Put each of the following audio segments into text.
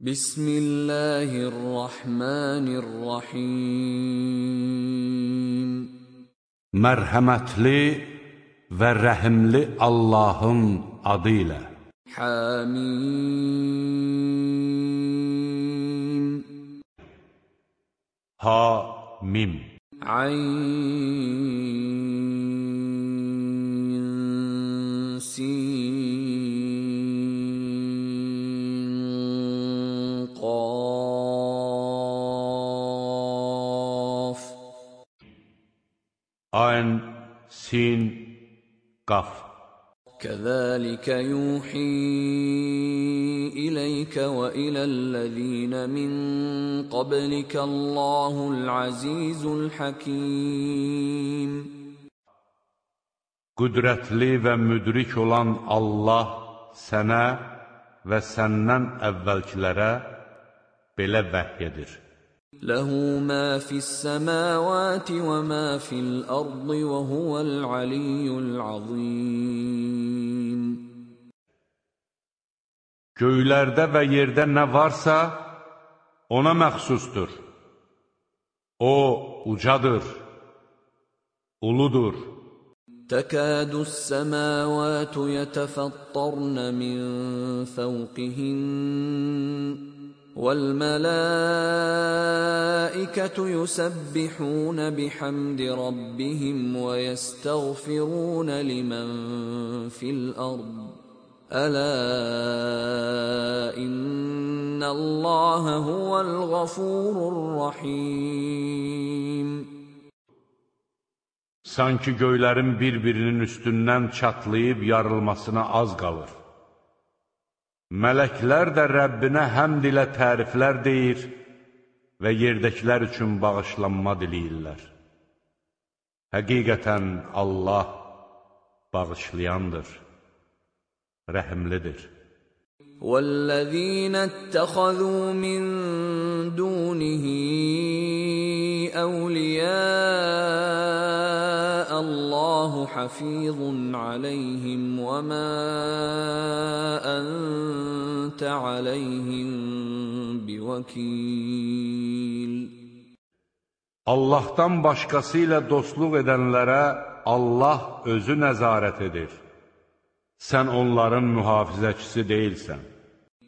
بسم الله الرحمن الرحيم. مرحمتلي ورحملي اللهم عديلا حميم ها عين سين Ayn Sin Qaf كذلك يوحي إليك وإلى الذين من قبلك الله العزيز الحكيم Qüdrətli və müdrik olan Allah sənə və səndən əvvəlkilərə belə vəhy edir. له ما في السماوات وما في الأرض وهو العلي العظيم Göylərdə və yerdə nə varsa, ona məxsusdur. O, ucadır, uludur. تكاد السماوات يتفطرن من فوقهن والملائكة يسبحون بحمد ربهم ويستغفرون لمن في الأرض ألا إن الله هو الغفور الرحيم Sanki göylərin bir-birinin üstündən çatlayıb yarılmasına az qalır. Mələklər də Rəbbinə həmd ilə təriflər deyir və yerdəkilər üçün bağışlanma diləyirlər. Həqiqətən Allah bağışlayandır, rəhimlidir. والذين اتخذوا من دونه أولياء Allahu hafizun alayhim və ma anta alayhim bivakil Allahdan başqası ilə dostluq edənlərə Allah özü nəzarət edir. Sən onların mühafizəçisi deyilsən.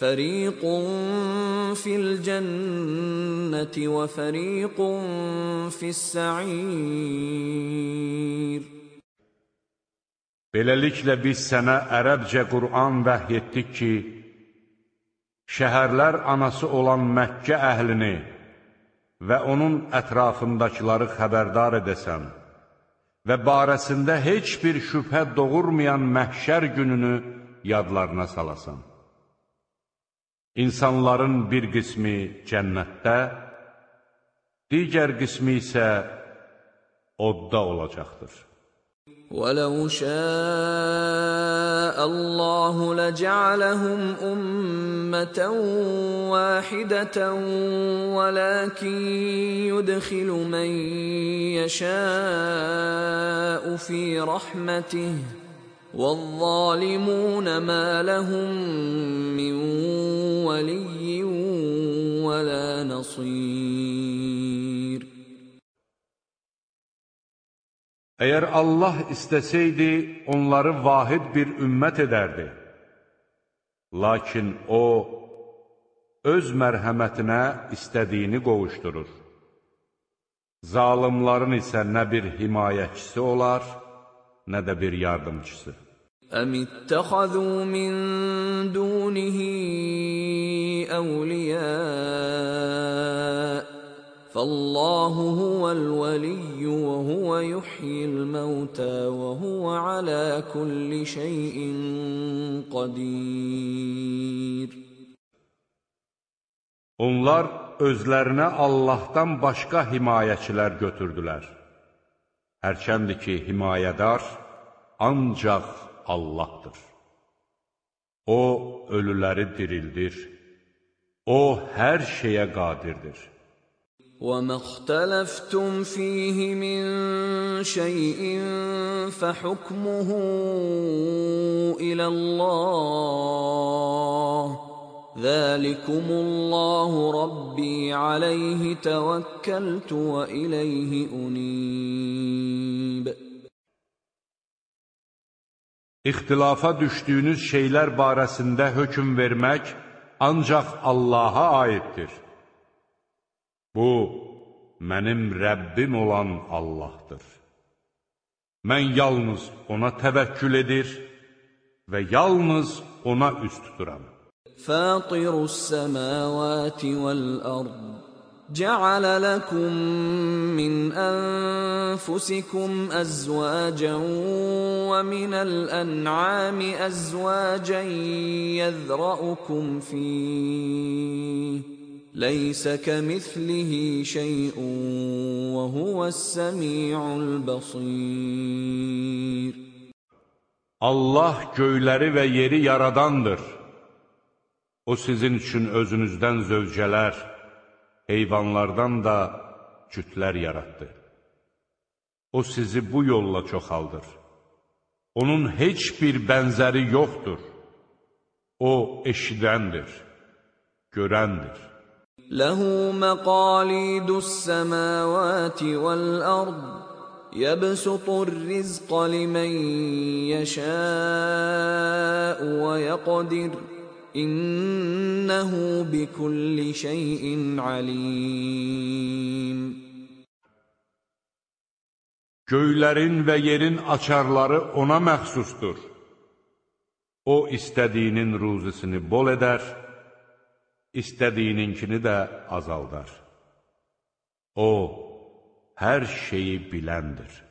فريق في الجنة وفريق في السعير Beləliklə biz sənə ərəbcə Qur'an vəhy etdik ki, şəhərlər anası olan Məkkə əhlini və onun ətrafındakıları xəbərdar edəsən və barəsində heç bir şübhə doğurmayan məhşər gününü yadlarına salasan. İnsanların bir qismi cənnətdə, digər qismi isə odda olacaqdır. ولو شاء الله لجعلهم أمة واحدة ولكن يدخل من يشاء في رحمته والظالمون ما لهم من ولي ولا نصير Əgər Allah istəsəydi, onları vahid bir ümmət edərdi. Lakin O, öz mərhəmətinə istədiyini qovuşdurur. Zalimların isə nə bir himayəçisi olar, nə də bir yardımcısı. أم اتخذوا من دونه أولياء فالله هو الولي وهو يحيي الموتى وهو على كل شيء قدير Onlar özlərinə Allahdan başqa himayəçilər götürdülər. Hərçəndir ki, himayədar ancaq Allahdır. O, ölüləri dirildir. O, hər şeyə qadirdir. وَمَا اخْتَلَفْتُمْ فِيهِ مِنْ شَيْءٍ فَحُكْمُهُ إِلَى اللَّهِ Zəlikumullahu Rabbi aleyhi təvəkkəltu və ileyhi unib. İxtilafa düşdüyünüz şeylər barəsində hökm vermək ancaq Allaha aiddir. Bu, mənim Rəbbim olan Allahdır. Mən yalnız ona təvəkkül edir və yalnız ona üst tuturam. Fətirus səmavati vəl-ərd جعل لكم من أنفسكم أزواجا ومن الأنعام أزواجا يذرأكم فيه. ليس كمثله شيء وهو السميع البصير. Allah göyləri və yeri yaradandır. O sizin üçün özünüzdən zövcələr, heyvanlardan da cütlər yaratdı. O sizi bu yolla çoxaldır. Onun heç bir bənzəri yoxdur. O eşidəndir, görəndir. Ləhu məqalidus səməvati vəl-ərd يبسط الرزق لمن يشاء ويقدر İnnehu bi kulli şeyin alim. Göylərin və yerin açarları ona məxsusdur. O istədiyinin ruzisini bol edər, istədiyininkini də azaldar. O hər şeyi biləndir.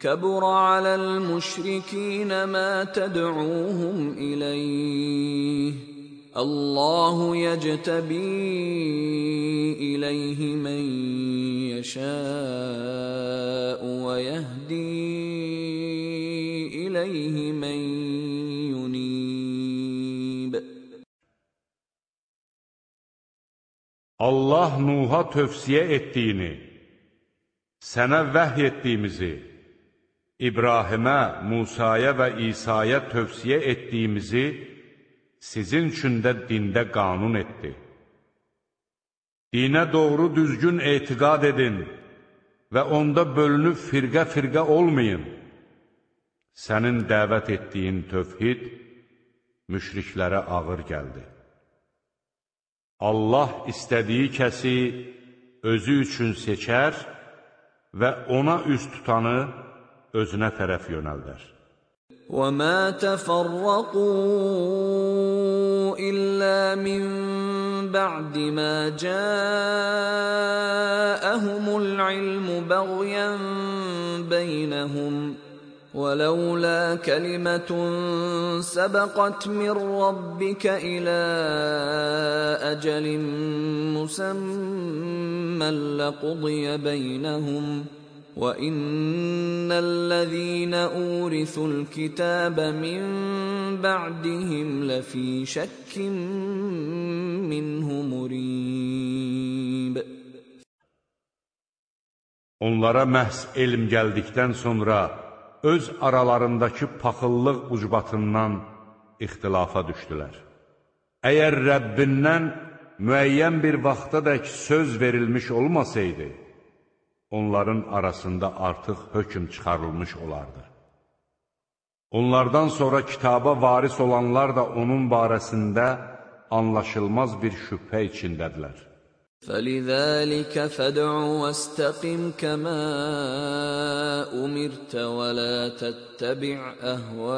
كبر على المشركين ما تدعوهم اليه الله يجتبي اليه من يشاء ويهدي اليه من ينيب Allah Nuh'a tövsiyə etdiyini, sənə vəhy etdiyimizi İbrahimə, Musaya və İsa'ya tövsiyə etdiyimizi sizin üçün də dində qanun etdi. Dinə doğru düzgün etiqad edin və onda bölünüb firqə-firqə olmayın. Sənin dəvət etdiyin tövhid müşriklərə ağır gəldi. Allah istədiyi kəsi özü üçün seçər və ona üst tutanı özünə tərəf yönəldər. وَمَا تَفَرَّقُوا إِلَّا مِن بَعْدِ مَا جَاءَهُمُ الْعِلْمُ بَغْيًا بَيْنَهُمْ ولولا كلمة سبقت من ربك إلى أجل مسمى لقضي بينهم ۖ وان الذين اورثوا الكتاب من بعدهم لفي شك منه مريب Onlara məhz elm gəldikdən sonra öz aralarındakı paxıllıq ucbatından ixtilafa düşdülər. Əgər Rəbbindən müəyyən bir vaxtadək söz verilmiş olmasaydı, onların arasında artıq hökm çıxarılmış olardı. Onlardan sonra kitaba varis olanlar da onun barəsində anlaşılmaz bir şübhə içindədirlər. فلذلك فادع واستقم كما امرت ولا تتبع اهواءهم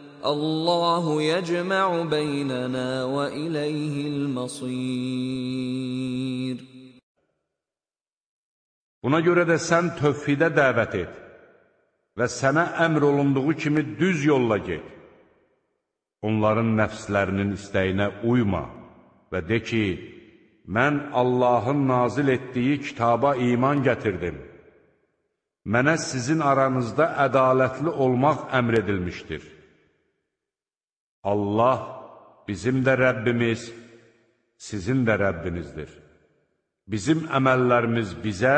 Allahu yecma'u beynena ve ileyhil masir. Buna görə də sən tövhidə dəvət et və sənə əmr olunduğu kimi düz yolla get. Onların nəfslərinin istəyinə uyma və de ki, mən Allahın nazil etdiyi kitaba iman gətirdim. Mənə sizin aranızda ədalətli olmaq əmr edilmişdir. Allah bizim də Rəbbimiz, sizin də Rəbbinizdir. Bizim əməllərimiz bizə,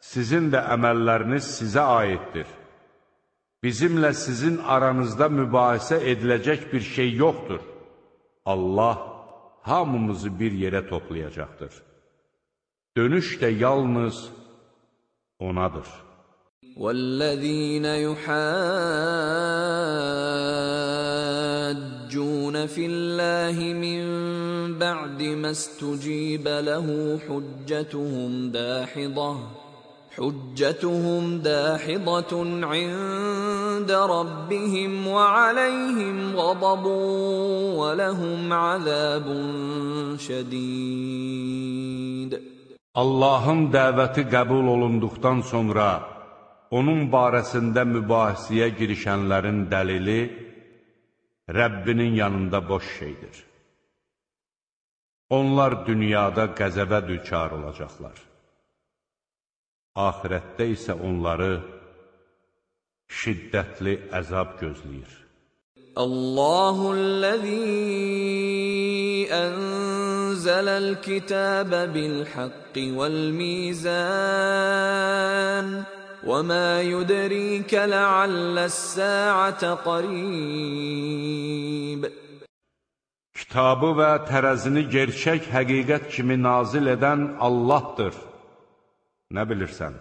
sizin də əməlləriniz sizə aiddir. Bizimlə sizin aranızda mübahisə ediləcək bir şey yoxdur. Allah hamımızı bir yerə toplayacaqdır. Dönüş də yalnız Onadır. وَالَّذِينَ يُحَاجُّونَ فِي اللَّهِ مِن بَعْدِ مَا اسْتُجِيبَ لَهُ حُجَّتُهُمْ دَاحِضَةٌ. حجتهم داحضة عند ربهم وعليهم غضب ولهم عذاب شديد. Allahın dəvəti qəbul olunduqdan sonra onun barəsində mübahisəyə girişənlərin dəlili Rəbbinin yanında boş şeydir. Onlar dünyada qəzəbə düçar olacaqlar. Ahirətdə isə onları şiddətli əzab gözləyir. Allahu'l-ləzî ənzələl-kitəbə bil-haqqi vəl-mizən وَمَا يُدْرِيكَ لَعَلَّ السَّاعَةَ قَرِيبٌ Kitabı və tərəzini gerçək həqiqət kimi nazil edən Allahdır. Nə bilirsən?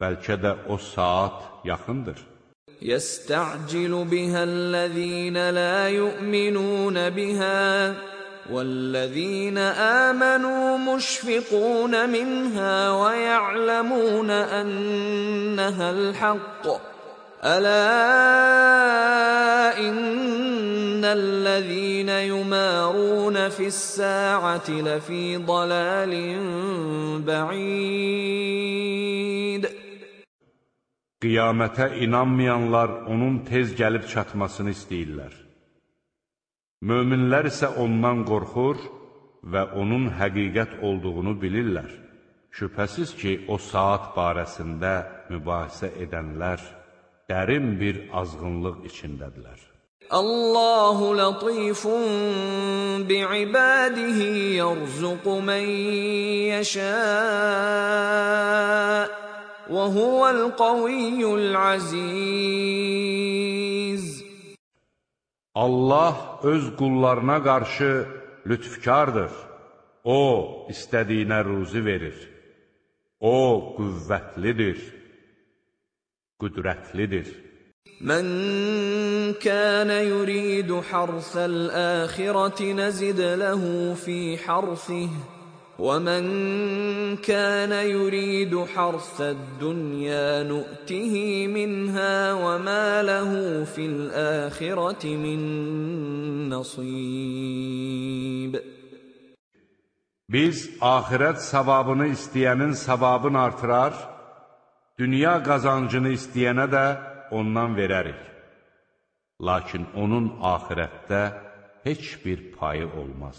Bəlkə də o saat yaxındır. يستعجل بها الذين لا يؤمنون بها والذين آمنوا مشفقون منها ويعلمون أنها الحق ألا إن الذين يمارون في الساعة لفي ضلال بعيد Qiyamətə inanmayanlar onun tez gəlib çatmasını istəyirlər. Möminlər isə ondan qorxur və onun həqiqət olduğunu bilirlər. Şübhəsiz ki, o saat barəsində mübahisə edənlər dərin bir azğınlıq içindədirlər. Allahu latifun bi'ibadihi yerzuqu men yasha və huvel qaviyyul aziz Allah öz qullarına qarşı lütfkardır. O, istədiyinə ruzi verir. O, qüvvətlidir qüdrətlidir. Mən kənə yuridu harsəl əxirəti nəzid ləhu fi harsih ومن كان يريد حرث الدنيا نؤته منها وما له في الآخرة من نصيب Biz ahirət savabını istəyənin savabını artırar, dünya qazancını istəyənə də ondan verərik. Lakin onun ahirətdə heç bir payı olmaz.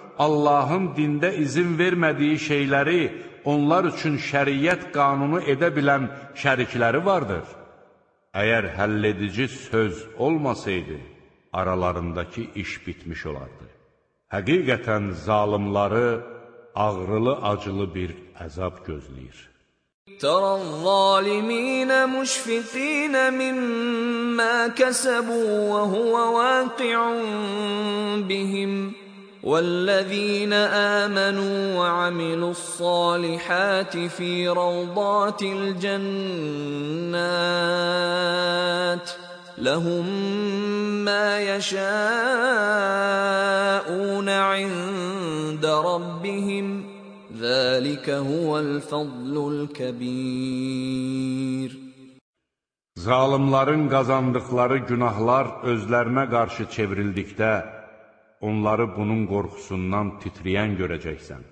Allahın dində izin vermədiyi şeyləri onlar üçün şəriyyət qanunu edə bilən şərikləri vardır. Əgər həlledici söz olmasaydı, aralarındakı iş bitmiş olardı. Həqiqətən zalimları ağrılı-acılı bir əzab gözləyir. ترى الظالمين مشفقين مما كسبوا وهو واقع بهم والذين آمنوا وعملوا الصالحات في روضات الجنات لهم ما يشاءون عند ربهم ذلك هو الفضل الكبير. Zalimların qazandıqları günahlar özlərinə qarşı çevrildikdə, onları bunun qorxusundan titrəyən görəcəksən.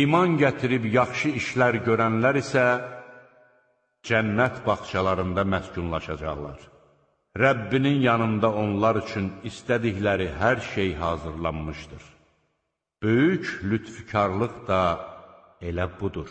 İman gətirib yaxşı işlər görənlər isə cənnət bağçalarında məskunlaşacaqlar. Rəbbinin yanında onlar üçün istədikləri hər şey hazırlanmışdır. Böyük lütfükarlıq da elə budur.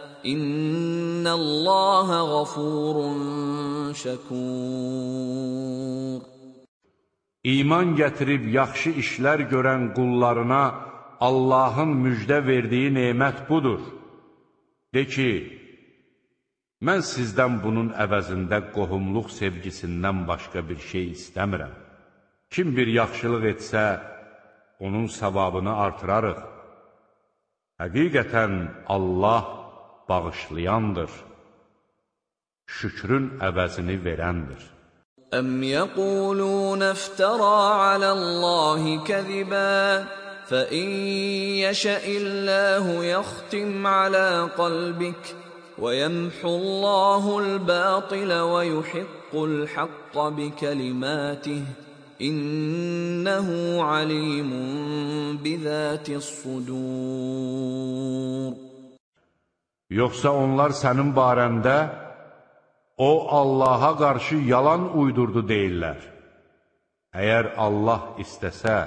İnnallaha ğafurun şəkur. İman gətirib yaxşı işlər görən qullarına Allahın müjdə verdiyi nemət budur. De ki, mən sizdən bunun əvəzində qohumluq sevgisindən başqa bir şey istəmirəm. Kim bir yaxşılıq etsə, onun savabını artırarıq. Həqiqətən Allah bağışlayandır, şükrün əvəzini verəndir. Əm yəqulun əftəra aləllahi kəzibə, فَإِنْ يَشَإِ اللَّهُ يَخْتِمْ عَلَى قَلْبِكَ وَيَمْحُو اللَّهُ yuhiqqul haqqə bi kəlimətih. İnnehu alimun bi zati sudur. Yoxsa onlar sənin barəndə o Allaha qarşı yalan uydurdu deyirlər. Əgər Allah istəsə,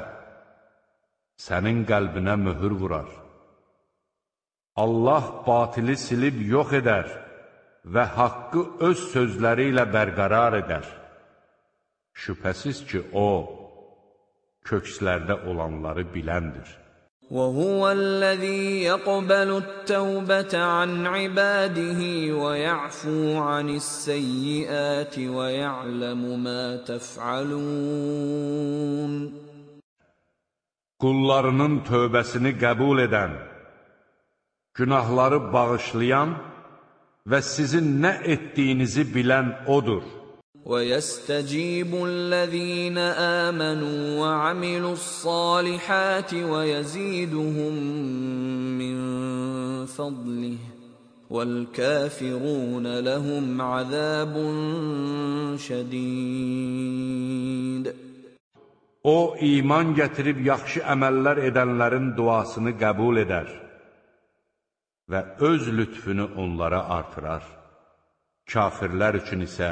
sənin qəlbinə möhür vurar. Allah batili silib yox edər və haqqı öz sözləri ilə bərqərar edər. Şübhəsiz ki, O, kökslərdə olanları biləndir. وهو الذي يقبل التوبة عن عباده ويعفو عن السيئات ويعلم ما تفعلون Qullarının tövbəsini qəbul edən, günahları bağışlayan və sizin nə etdiyinizi bilən O'dur. ويستجيب الذين آمنوا وعملوا الصالحات ويزيدهم من فضله والكافرون لهم عذاب شديد O, iman gətirib yaxşı əməllər edənlərin duasını qəbul edər və öz lütfünü onlara artırar. Kafirlər üçün isə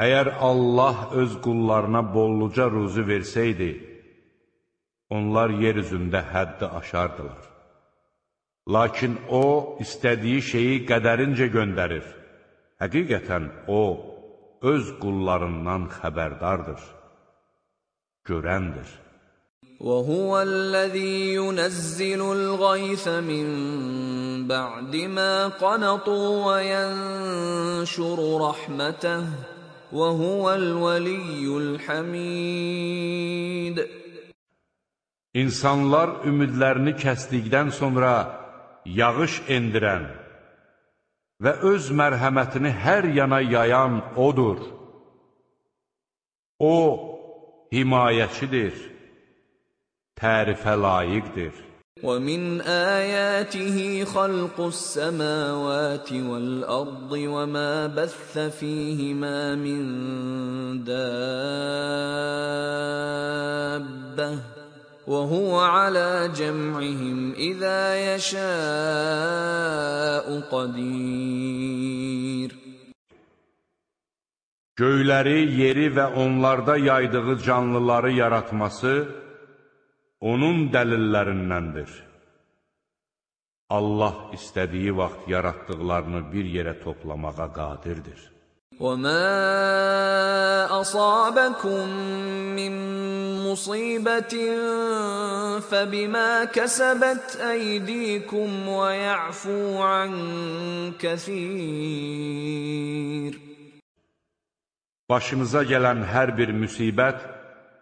Əgər Allah öz qullarına bolluca ruzu versəydi, onlar yer üzündə həddi aşardılar. Lakin O, istədiyi şeyi qədərincə göndərir. Həqiqətən O, öz qullarından xəbərdardır, görəndir. وهو الذي ينزل الغيث من بعد ما قنطوا وينشر رحمته وهو الولي الحميد İnsanlar ümidlərini kəsdikdən sonra yağış endirən və öz mərhəmətini hər yana yayan O'dur. O, himayəçidir tərifə layiqdir. وَمِنْ آيَاتِهِ خَلْقُ السَّمَاوَاتِ وَالْأَرْضِ وَمَا بَثَّ فِيهِمَا مِنْ دَابَّةٍ وَهُوَ عَلَى جَمْعِهِمْ إِذَا يَشَاءُ قَدِيرٌ. Göyləri, yeri və onlarda yaydığı canlıları yaratması onun dəlillərindəndir. Allah istədiyi vaxt yaratdıqlarını bir yerə toplamağa qadirdir. وَمَا أَصَابَكُم مِّن مُّصِيبَةٍ فَبِمَا كَسَبَتْ أَيْدِيكُمْ وَيَعْفُو عَن كَثِيرٍ Başınıza gələn hər bir müsibət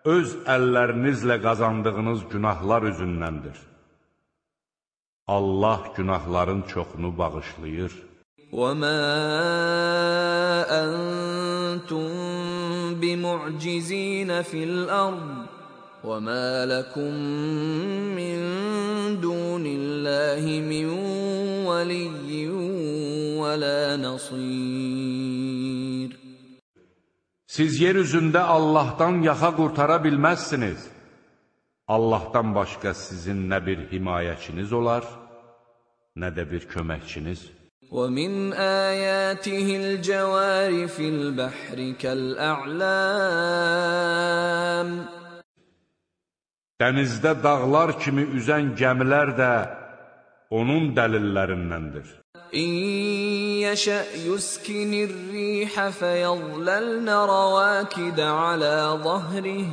öz əllərinizlə qazandığınız günahlar üzündəndir. Allah günahların çoxunu bağışlayır. وَمَا أَنْتُمْ بِمُعْجِزِينَ فِي الْأَرْضِ وَمَا لَكُمْ مِنْ دُونِ اللَّهِ مِنْ وَلِيٍّ وَلَا نَصِيرٍ Siz yer üzündə Allahdan yaxa qurtara bilməzsiniz. Allahdan başqa sizin nə bir himayəçiniz olar, nə də bir köməkçiniz. وَمِنْ آيَاتِهِ الْجَوَارِ فِي الْبَحْرِ كَالْأَعْلَامِ Dənizdə dağlar kimi üzən gəmilər də onun dəlillərindəndir. إن يشأ يسكن الريح فيظللن رواكد على ظهره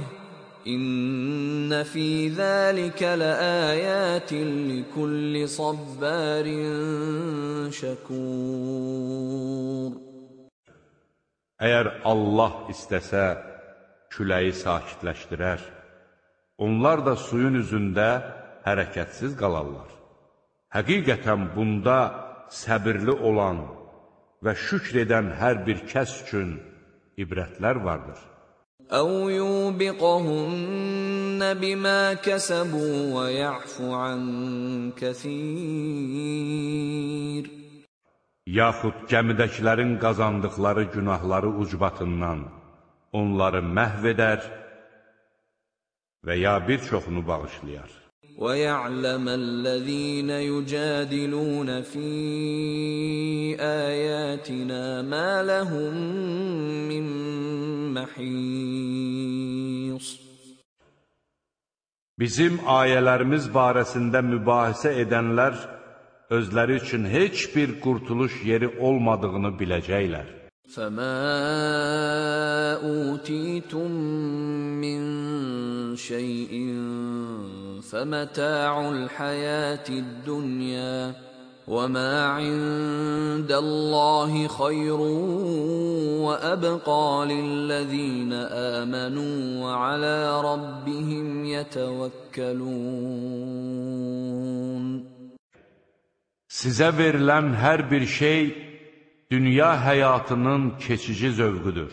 إن في ذلك لآيات لكل صبار شكور Əgər Allah istəsə, küləyi sakitləşdirər. Onlar da suyun üzündə hərəkətsiz qalarlar. Həqiqətən bunda səbirli olan və şükr edən hər bir kəs üçün ibrətlər vardır. أَوْ يُوبِقَهُنَّ بِمَا كَسَبُوا وَيَعْفُ عَنْ كَثِيرٍ Yaxud gəmidəkilərin qazandıqları günahları ucbatından onları məhv edər və ya bir çoxunu bağışlayar. ويعلم الذين يجادلون في آياتنا ما لهم من محيص Bizim ayələrimiz barəsində mübahisə edənlər özləri üçün heç bir qurtuluş yeri olmadığını biləcəklər. فَمَا أُوتِيتُم مِّن شَيْءٍ فمتاع الحياة الدنيا وما عند الله خير وأبقى للذين آمنوا وعلى ربهم يتوكلون Sizə verilən hər bir şey dünya həyatının keçici zövqüdür.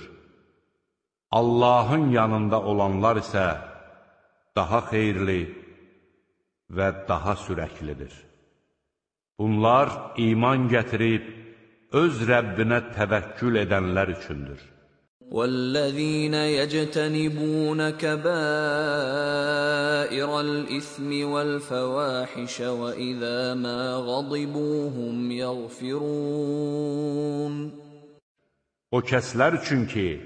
Allahın yanında olanlar isə daha xeyirli, və daha sürəklidir. Bunlar iman gətirib, öz Rəbbinə təvəkkül edənlər üçündür. وَالَّذِينَ يَجْتَنِبُونَ كَبَائِرَ الْإِثْمِ وَالْفَوَاحِشَ وَإِذَا مَا غَضِبُوا هُمْ يَغْفِرُونَ O kəslər üçün ki,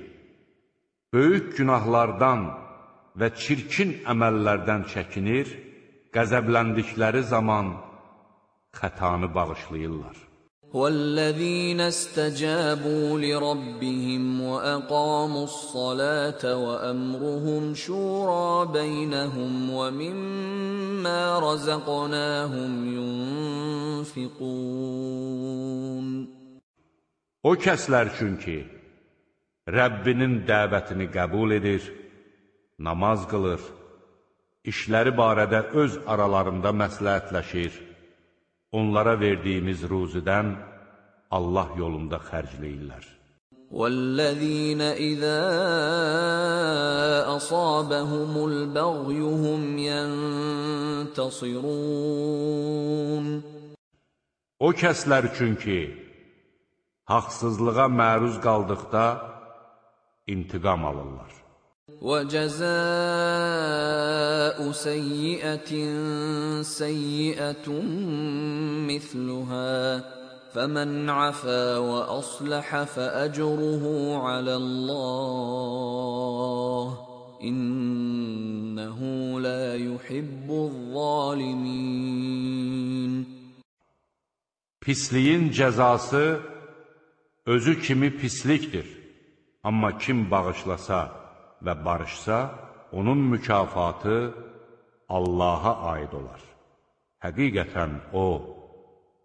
böyük günahlardan və çirkin əməllərdən çəkinir, qəzəbləndikləri zaman xətanı bağışlayırlar. والذين استجابوا لربهم واقاموا الصلاه وامرهم شورى بينهم ومما رزقناهم ينفقون O kəslər üçün ki, Rəbbinin dəvətini qəbul edir, namaz qılır, işləri barədə öz aralarında məsləhətləşir, onlara verdiyimiz ruzidən Allah yolunda xərcləyirlər. وَالَّذِينَ إِذَا أَصَابَهُمُ الْبَغْيُ هُمْ يَنْتَصِرُونَ O kəslər üçün ki, haqsızlığa məruz qaldıqda intiqam alırlar. وجزاء سيئة سيئة مثلها فمن عفا وأصلح فأجره على الله إنه لا يحب الظالمين Pisliyin cəzası özü kimi pislikdir. Amma kim bağışlasa, və barışsa, onun mükafatı Allaha aid olar. Həqiqətən O,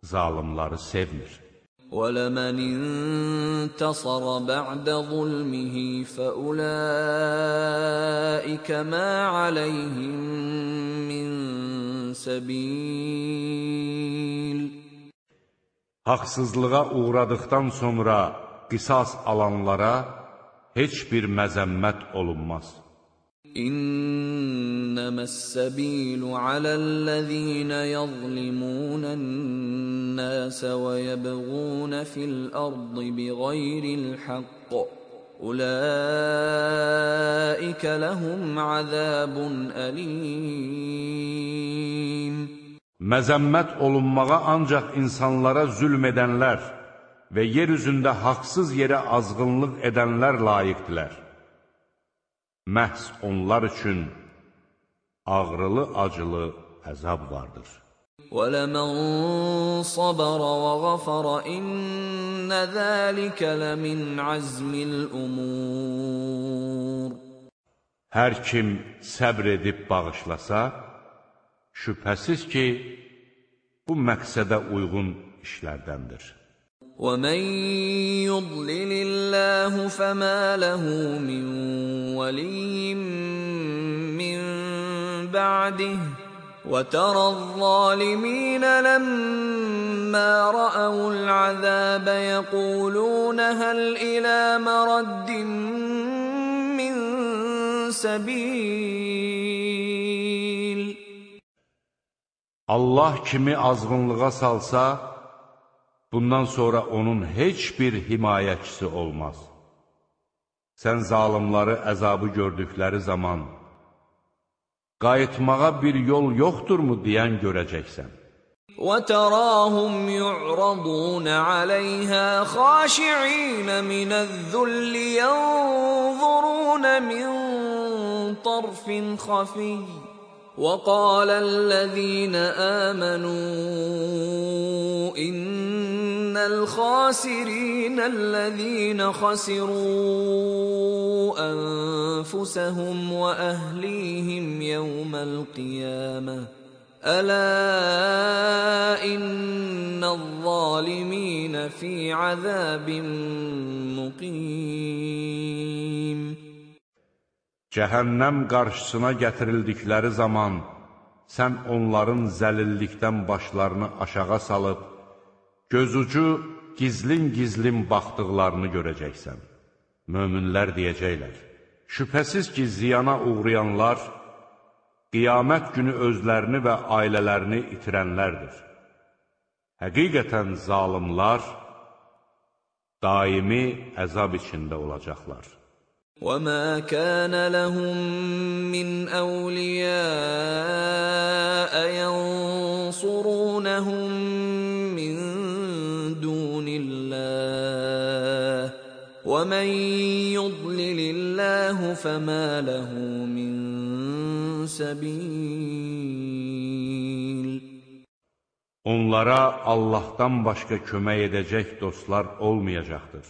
zalimları sevmir. وَلَمَنِ انتَصَرَ بَعْدَ ظُلْمِهِ فَأُولَٰئِكَ مَا عَلَيْهِم مِّن سَبِيلٍ Haqsızlığa uğradıqdan sonra qisas alanlara heç bir məzəmmət olunmaz. İnnəməs-səbilu aləl-ləzīnə yəzlimūnən-nəsə və yəbğūnə fil-ərdi biğayril-haqq. Ulaikə ləhum azabun əlim. Məzəmmət olunmağa ancaq insanlara zülm edənlər, və yer üzündə haqsız yerə azğınlıq edənlər layiqdilər. Məhz onlar üçün ağrılı-acılı əzab vardır. وَلَمَنْ صَبَرَ وَغَفَرَ إِنَّ ذَلِكَ لَمِنْ عَزْمِ الْأُمُورِ Hər kim səbr edib bağışlasa, şübhəsiz ki, bu məqsədə uyğun işlərdəndir. ومن يضلل الله فما له من ولي من بعده وترى الظالمين لما راوا العذاب يقولون هل إلى مرد من سبيل Allah kimi azğınlığa salsa bundan sonra onun heç bir himayəçisi olmaz. Sən zalimları əzabı gördükləri zaman, qayıtmağa bir yol yoxdurmu deyən görəcəksən. وتراهم يعرضون عليها خاشعين من الذل ينظرون من طرف خفي وقال الذين امنوا ان الخاسرين الذين خسروا انفسهم واهليهم يوم القيامه الا ان الظالمين في عذاب مقيم Cəhənnəm qarşısına gətirildikləri zaman, sən onların zəlillikdən başlarını aşağı salıb, gözucu gizlin-gizlin baxdıqlarını görəcəksən. Möminlər deyəcəklər, şübhəsiz ki, ziyana uğrayanlar, qiyamət günü özlərini və ailələrini itirənlərdir. Həqiqətən zalimlar daimi əzab içində olacaqlar. وما كان لهم من اولياء ينصرونهم ومن يضلل الله فما له من سبيل Onlara Allahdan başqa kömək edəcək dostlar olmayacaqdır.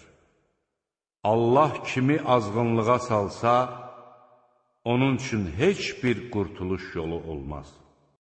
Allah kimi azğınlığa salsa, onun üçün heç bir qurtuluş yolu olmaz.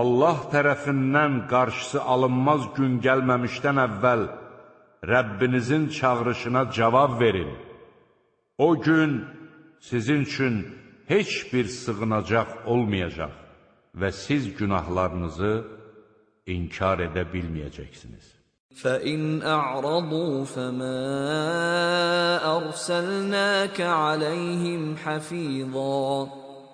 Allah tərəfindən qarşısı alınmaz gün gəlməmişdən əvvəl Rəbbinizin çağırışına cavab verin. O gün sizin üçün heç bir sığınacaq olmayacaq və siz günahlarınızı inkar edə bilməyəcəksiniz. فَإِنْ أَعْرَضُوا فَمَا أَرْسَلْنَاكَ عَلَيْهِمْ حَفِيظًا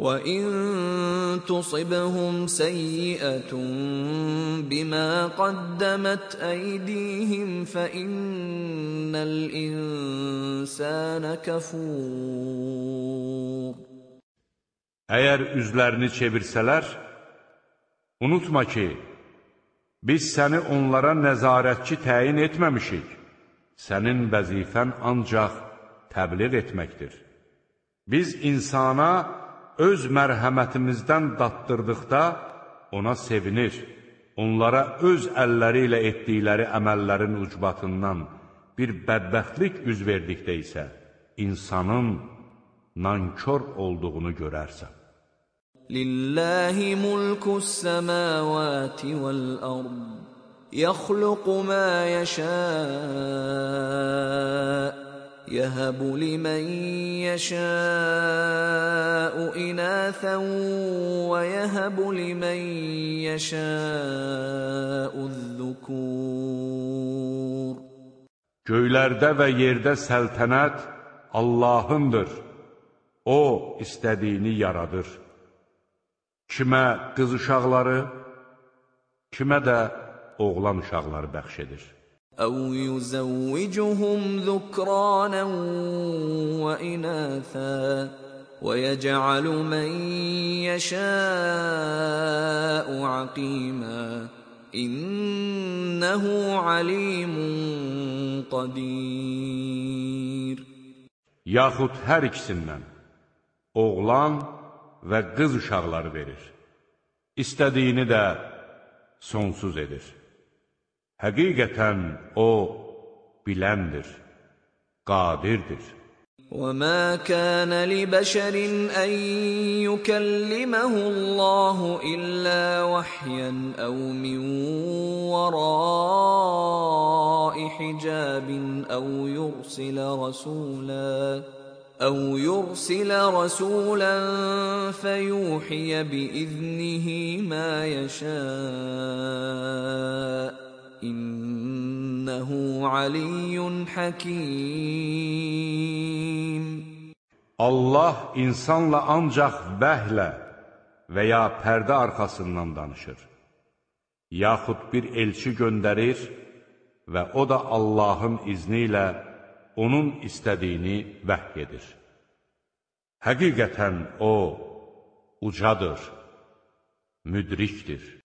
وان تصبهم سيئه بما قدمت ايديهم فان الانسان كفور Əgər üzlərini çevirsələr, unutma ki, biz səni onlara nəzarətçi təyin etməmişik. Sənin vəzifən ancaq təbliğ etməkdir. Biz insana öz mərhəmətimizdən datdırdıqda ona sevinir. Onlara öz əlləri ilə etdikləri əməllərin ucbatından bir bədbəxtlik üz verdikdə isə insanın nankör olduğunu görərsən. Lillahi mulkus semawati vel ard yakhluqu ma yasha يهب لمن يشاء إناثا ويهب لمن يشاء الذكور Göylərdə və yerdə səltənət Allahındır. O, istədiyini yaradır. Kimə qız uşaqları, kimə də oğlan uşaqları bəxş edir. أو يزوجهم ذكرانا وإناثا ويجعل من يشاء عقيما إنه عليم قدير Yaxud hər ikisindən oğlan və qız uşaqları verir. İstədiyini də sonsuz edir. Həqiqətən O biləndir, qadirdir. وما كان لبشر أن يكلمه الله إلا وحيا أو من وراء حجاب أو يرسل رسولا أو يرسل رسولا فيوحي بإذنه ما يشاء İnnehu aliyyun hakim. Allah insanla ancaq vəhlə və ya pərdə arxasından danışır. Yaxud bir elçi göndərir və o da Allahın izni ilə onun istədiyini vəhy edir. Həqiqətən o ucadır, müdrikdir.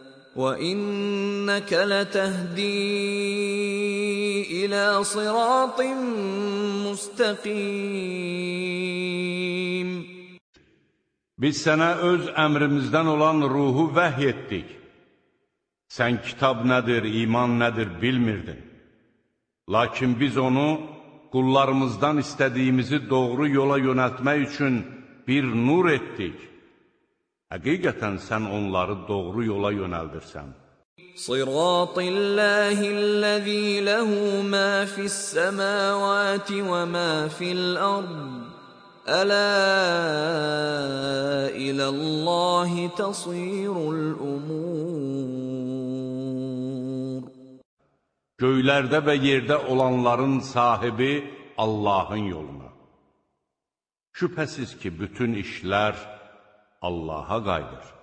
وَإِنَّكَ لَتَهْدِي إِلَى صِرَاطٍ مُسْتَقِيمٍ Biz sənə öz əmrimizdən olan ruhu vəhy etdik. Sən kitab nədir, iman nədir bilmirdin. Lakin biz onu qullarımızdan istədiyimizi doğru yola yönəltmək üçün bir nur etdik. Həqiqətən sən onları doğru yola yönəldirsən. Siratillahillezî lehu mâ fis-semâvâti və mâ fil-ard. Ələ iləllahi tasirul umur. Göylərdə və yerdə olanların sahibi Allahın yoluna. Şübhəsiz ki, bütün işlər Allaha qayıdır.